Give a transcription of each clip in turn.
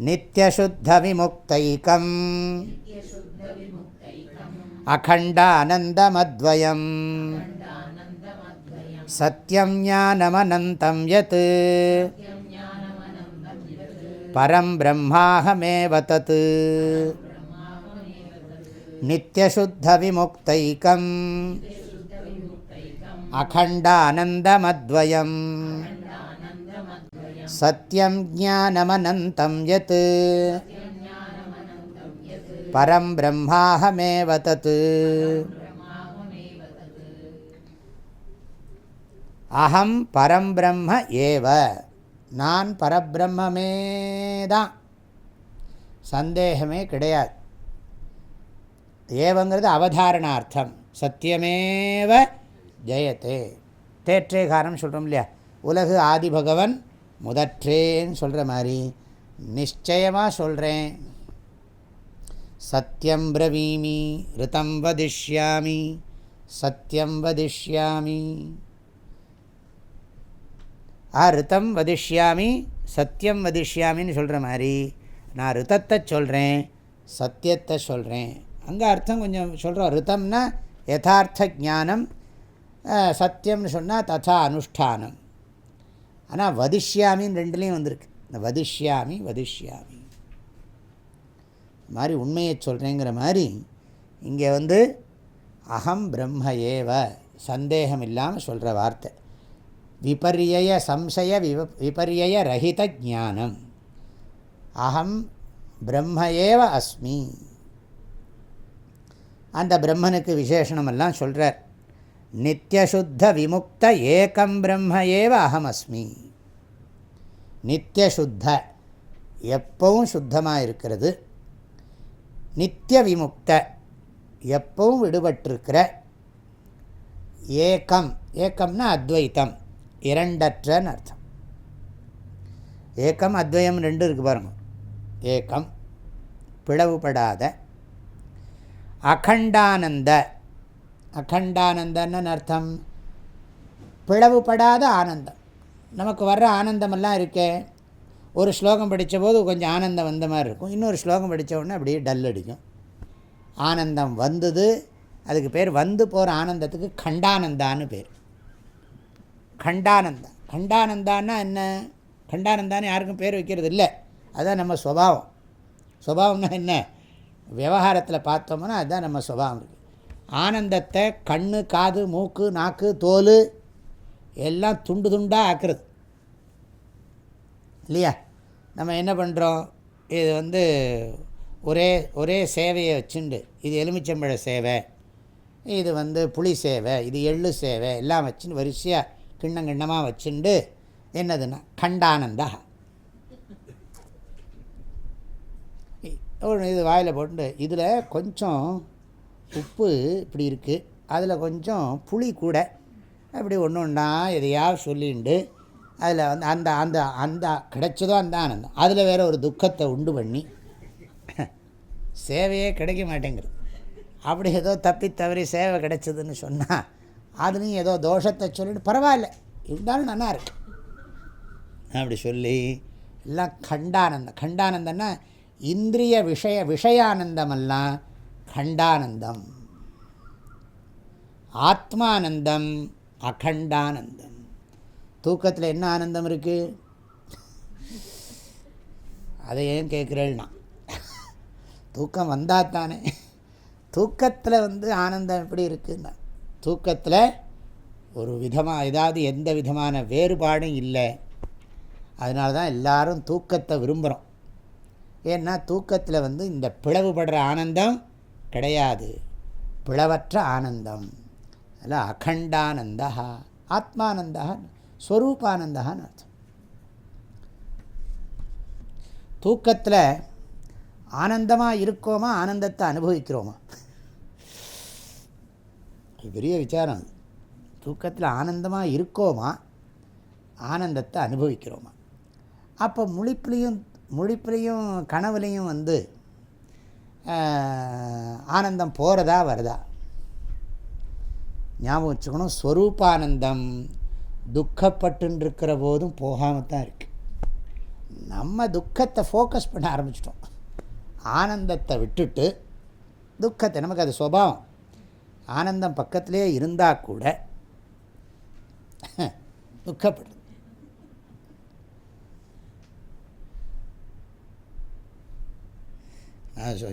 नित्यशुद्धविमुक्तैकम्। अखण्डानन्दमद्वयम्। सत्यं ज्ञानमनन्तं यत्। परं ब्रह्माहमेव तत् नित्यशुद्धविमुक्तैकम् अखण्डानन्दमद्वयम् सत्यं ज्ञानमनन्तं यत् परं ब्रह्माहमेव तत् அகம் பரம்பிரம்ம ஏவ நான் பரபிரம்மே தான் சந்தேகமே கிடையாது ஏவங்கிறது அவதாரணார்த்தம். சத்தியமேவ ஜெயத்தே. தேற்றே காரணம் சொல்கிறோம் இல்லையா? உலகு ஆதி பகவன் முதற்றேன்னு சொல்கிற மாதிரி. நிச்சயமாக சொல்கிறேன் சத்தியம் பிரவீமி ரிதம் வதிஷ்யாமி சத்தியம் வதிஷ்யாமி. ஆ ரித்தம் வதிஷ்யாமி சத்தியம் வதிஷ்யாமின்னு சொல்கிற மாதிரி. நான் ரித்தத்தை சொல்கிறேன் சத்தியத்தை சொல்கிறேன் அங்கே அர்த்தம் கொஞ்சம் சொல்கிறோம் ரித்தம்னா யதார்த்த ஜானம் சத்தியம்னு சொன்னால் ததா அனுஷ்டானம். ஆனால் வதிஷ்யாமின்னு ரெண்டுலேயும் வந்திருக்கு. இந்த வதிஷ்யாமி வதிஷ்யாமி. மாதிரி உண்மையை சொல்கிறேங்கிற மாதிரி இங்கே வந்து அகம் பிரம்ம ஏவ சந்தேகம் இல்லாமல் சொல்கிற வார்த்தை. விபரிய சம்சய விவ விபரிய ரஹித ஜானம் அகம் பிரம்ம ஏவ அஸ்மி. அந்த பிரம்மனுக்கு விசேஷனமெல்லாம் சொல்கிறார் நித்தியசுத்த விமுக்த ஏகம் பிரம்ம ஏவ அகமஸ்மி நித்தியசுத்த எப்பவும் சுத்தமாக இருக்கிறது. நித்திய விமுக்த எப்பவும் விடுபட்டிருக்கிற ஏக்கம் ஏக்கம்னா அத்வைத்தம் இரண்டற்றன்னு அர்த்தம். ஏக்கம் அத்வயம் ரெண்டு இருக்குது பாருங்கள் ஏக்கம் பிளவுபடாத அகண்டானந்த. அகண்டானந்தன்னு அர்த்தம் பிளவுபடாத ஆனந்தம். நமக்கு வர்ற ஆனந்தமெல்லாம் இருக்கே. ஒரு ஸ்லோகம் படித்த போது கொஞ்சம் ஆனந்தம் வந்த மாதிரி இருக்கும். இன்னொரு ஸ்லோகம் படித்த உடனே அப்படியே டல் அடிக்கும். ஆனந்தம் வந்தது அதுக்கு பேர் வந்து போகிற ஆனந்தத்துக்கு கண்டானந்தான்னு பேர். கண்டானந்தா. கண்டானந்தான்னா என்ன? கண்டானந்தான்னு யாருக்கும் பேர் வைக்கிறது இல்லை அதுதான் நம்ம சுவாவம். சுபாவம்னா என்ன? விவகாரத்தில் பார்த்தோம்னா அதுதான் நம்ம சுபாவம் இருக்குது ஆனந்தத்தை கண் காது மூக்கு நாக்கு தோல் எல்லாம் துண்டு துண்டாக ஆக்குறது. இல்லையா? நம்ம என்ன பண்ணுறோம் இது வந்து ஒரே ஒரே சேவையை வச்சுண்டு இது எலுமிச்சம்பழ சேவை இது வந்து புளி சேவை இது எள்ளு சேவை எல்லாம் வச்சுன்னு வரிசையாக கிண்ணம் கிண்ணமாக வச்சுண்டு என்னதுன்னா கண்டானந்தா. ஒரு இது வாயில் போட்டு இதில் கொஞ்சம் உப்பு இப்படி இருக்குது அதில் கொஞ்சம் புளி கூட அப்படி ஒன்று ஒன்றா எதையாவது சொல்லிண்டு அதில் வந்து அந்த அந்த அந்த கிடைச்சதோ அந்த ஆனந்தம். அதில் வேறு ஒரு துக்கத்தை உண்டு பண்ணி சேவையே கிடைக்க மாட்டேங்கிறது அப்படி ஏதோ தப்பி தவறி சேவை கிடைச்சதுன்னு சொன்னால் அதுலேயும் ஏதோ தோஷத்தை சொல்லிட்டு பரவாயில்ல இருந்தாலும் நல்லா இருக்கு. அப்படி சொல்லி எல்லாம் கண்டானந்தம். கண்டானந்தம்னா இந்திரிய விஷய விஷயானந்தமெல்லாம் கண்டானந்தம். ஆத்மானந்தம் அகண்டானந்தம். தூக்கத்தில் என்ன ஆனந்தம் இருக்குது அதை ஏன் கேட்குறேன்னா தூக்கம் வந்தால் தானே தூக்கத்தில் வந்து ஆனந்தம் எப்படி இருக்குன்னா தூக்கத்தில் ஒரு விதமாக ஏதாவது எந்த விதமான வேறுபாடும் இல்லை. அதனால தான் எல்லோரும் தூக்கத்தை விரும்புகிறோம் ஏன்னா தூக்கத்தில் வந்து இந்த பிளவுபடுற ஆனந்தம் கிடையாது. பிளவற்ற ஆனந்தம். அதில் அகண்டானந்தா ஆத்மானந்தா ஸ்வரூபானந்தான்னு அர்த்தம். தூக்கத்தில் ஆனந்தமாக இருக்கோமா ஆனந்தத்தை அனுபவிக்கிறோமா? அது பெரிய விசாரம் தூக்கத்தில் ஆனந்தமாக இருக்கோமா ஆனந்தத்தை அனுபவிக்கிறோமா? அப்போ முழிப்புலையும் முழிப்புலையும் கனவுலையும் வந்து ஆனந்தம் போகிறதா வருதா? ஞாபகம் வச்சுக்கணும் ஸ்வரூபானந்தம் துக்கப்பட்டுருக்கிற போதும் போகாமல் தான் இருக்குது நம்ம துக்கத்தை ஃபோக்கஸ் பண்ண ஆரம்பிச்சிட்டோம். ஆனந்தத்தை விட்டுட்டு துக்கத்தை நமக்கு அது சுபாவம். ஆனந்தம் பக்கத்திலே இருந்தால் கூட துக்கப்படுது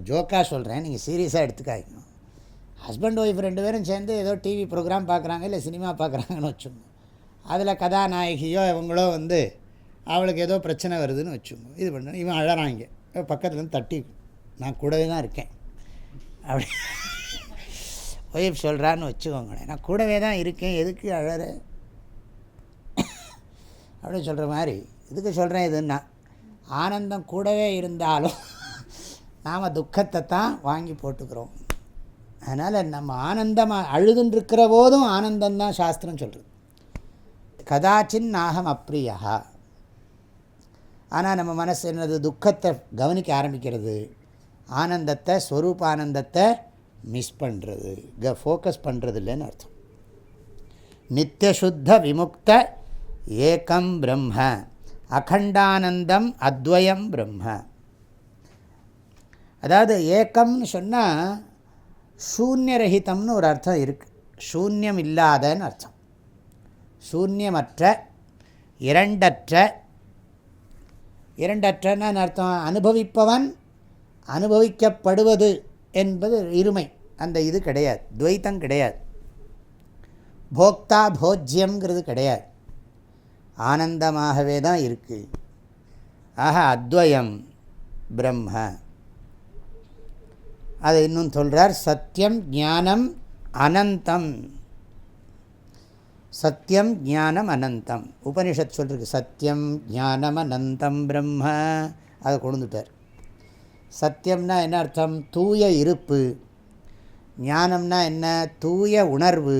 ஜோக்காக சொல்கிறேன் நீங்கள் சீரியஸாக எடுத்துக்காய்க்கணும் ஹஸ்பண்ட் ஒய்ஃப் ரெண்டு பேரும் சேர்ந்து ஏதோ டிவி ப்ரோக்ராம் பார்க்குறாங்க இல்லை சினிமா பார்க்குறாங்கன்னு வச்சுக்கோங்க. அதில் கதாநாயகியோ இவங்களோ வந்து அவளுக்கு ஏதோ பிரச்சனை வருதுன்னு வச்சுக்கோங்க. இது பண்ண இவன் அழறாங்க. பக்கத்துலேருந்து தட்டி நான் கூடவே தான் இருக்கேன். அப்படி ஒய்ஃப் சொல்கிறான்னு வச்சுக்கோங்களேன். நான் கூடவே தான் இருக்கேன். எதுக்கு அழற? அப்படின்னு சொல்கிற மாதிரி இதுக்கு சொல்கிறேன் இதுன்னா ஆனந்தம் கூடவே இருந்தாலும் நாம் துக்கத்தை தான் வாங்கி போட்டுக்கிறோம். அதனால் நம்ம ஆனந்தமாக அழுதுன்றிருக்கிற போதும் ஆனந்தந்தான் சாஸ்திரம் சொல்கிறது கதாச்சின் நாகம் அப்ரியா ஆனால் நம்ம மனசு என்னது? துக்கத்தை கவனிக்க ஆரம்பிக்கிறது. ஆனந்தத்தை ஸ்வரூப ஆனந்தத்தை மிஸ் பண்ணுறது க ஃபோக்கஸ் பண்ணுறது இல்லைன்னு அர்த்தம். நித்தியசுத்த விமுக்த ஏகம் பிரம்ம. அகண்டானந்தம் அத்வயம் பிரம்ம. அதாவது ஏக்கம்னு சொன்னால் சூன்யரகிதம்னு ஒரு அர்த்தம் இருக்குது சூன்யம் இல்லாதன்னு அர்த்தம். சூன்யமற்ற இரண்டற்ற இரண்டற்றன்னு அர்த்தம்? அனுபவிப்பவன் அனுபவிக்கப்படுவது என்பது இருமை. அந்த இது கிடையாது. துவைத்தம் கிடையாது. போக்தா போஜ்யங்கிறது கிடையாது. ஆனந்தமாகவே தான் இருக்குது ஆக அத்வயம் பிரம்ம. அதை இன்னும் சொல்கிறார் சத்தியம் ஞானம் அனந்தம். சத்தியம் ஞானம் அனந்தம். உபனிஷத் சொல்லிருக்கு சத்தியம் ஞானம் அனந்தம் பிரம்ம அதை கொண்டுட்டார் சத்தியம்னா என்ன அர்த்தம்? தூய இருப்பு. ஞானம்னா என்ன? தூய உணர்வு.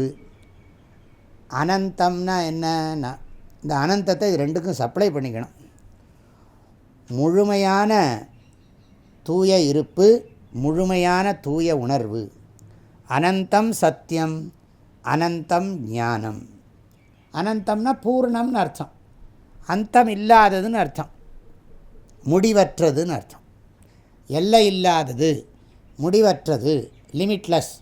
அனந்தம்னா என்னன்னா இந்த அனந்தத்தை இது ரெண்டுக்கும் சப்ளை பண்ணிக்கணும். முழுமையான தூய இருப்பு முழுமையான தூய உணர்வு. அனந்தம் சத்தியம் அனந்தம் ஞானம். அனந்தம்னா பூர்ணம்னு அர்த்தம். அந்தம் இல்லாததுன்னு அர்த்தம். முடிவற்றதுன்னு அர்த்தம். எல்லை இல்லாதது முடிவற்றது லிமிட்லெஸ்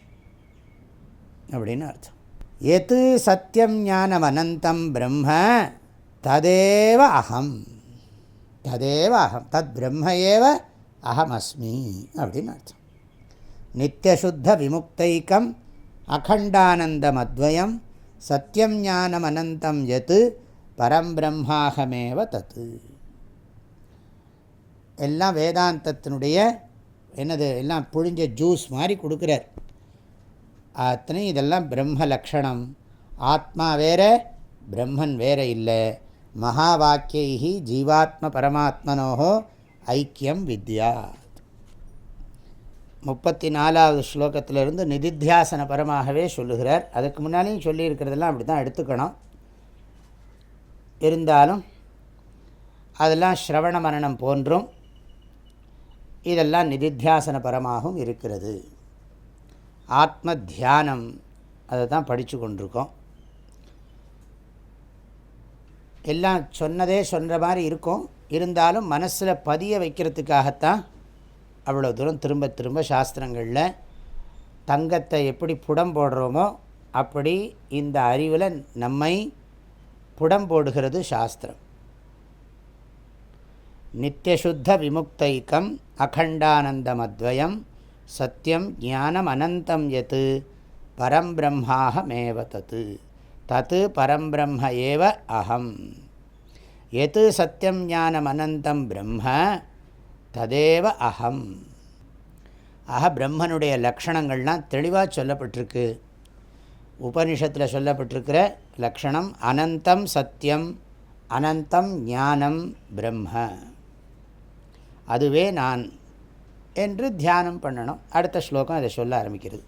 அப்படின்னு அர்த்தம். எது சத்தியம் ஞானம் அனந்தம் பிரம்ம ததேவ அகம். ததேவ அகம். தத் பிரம்ம ஏவ அகமஸ்மி அப்படின்னு அர்த்தம் நித்தியசுத்த விமுக்தைக்கம் அகண்டானந்தம் அத்வயம் சத்தியம் ஞானம் அனந்தம் எது பரம்பிரம்மாகமேவ தத்து. எல்லாம் வேதாந்தத்தினுடைய என்னது எல்லாம் புழிஞ்ச ஜூஸ் மாதிரி கொடுக்குறார். அத்தனை இதெல்லாம் பிரம்ம லக்ஷணம். ஆத்மா வேற பிரம்மன் வேற இல்லை. மகா வாக்கியை ஜீவாத்ம பரமாத்மனோகோ ஐக்கியம் வித்யா. முப்பத்தி நாலாவது ஸ்லோகத்திலிருந்து நிதித்தியாசன பரமாகவே சொல்லுகிறார். அதுக்கு முன்னாலேயும் சொல்லியிருக்கிறதெல்லாம் அப்படி தான் எடுத்துக்கணும். இருந்தாலும் அதெல்லாம் ஸ்ரவண மரணம் போன்றும் இதெல்லாம் நிதித்தியாசன பரமாகவும் இருக்கிறது. ஆத்ம தியானம் அதை தான் படித்து கொண்டிருக்கோம். எல்லாம் சொன்னதே சொல்கிற மாதிரி இருக்கும். இருந்தாலும் மனசில் பதிய வைக்கிறதுக்காகத்தான் அவ்வளோ தூரம் திரும்ப திரும்ப சாஸ்திரங்களில் தங்கத்தை எப்படி புடம் போடுறோமோ அப்படி இந்த அறிவில் நம்மை புடம் போடுகிறது சாஸ்திரம். நித்தியசுத்த விமுக்தைக்கம் அகண்டானந்தமத்வயம் சத்தியம் ஞானம் அனந்தம் எது பரம்பிரம்மாக தத்து தத்து பரம்பிரம்ம ஏவ அகம். எது சத்தியம் ஞானம் அனந்தம் பிரம்ம ததேவ அகம். ஆக பிரம்மனுடைய லக்ஷணங்கள்லாம் தெளிவாக சொல்லப்பட்டிருக்கு. உபனிஷத்தில் சொல்லப்பட்டிருக்கிற லக்ஷணம் அனந்தம் சத்தியம் அனந்தம் ஞானம் பிரம்ம. அதுவே நான் என்று தியானம் பண்ணணும். அடுத்த ஸ்லோகம் அதை சொல்ல ஆரம்பிக்கிறது.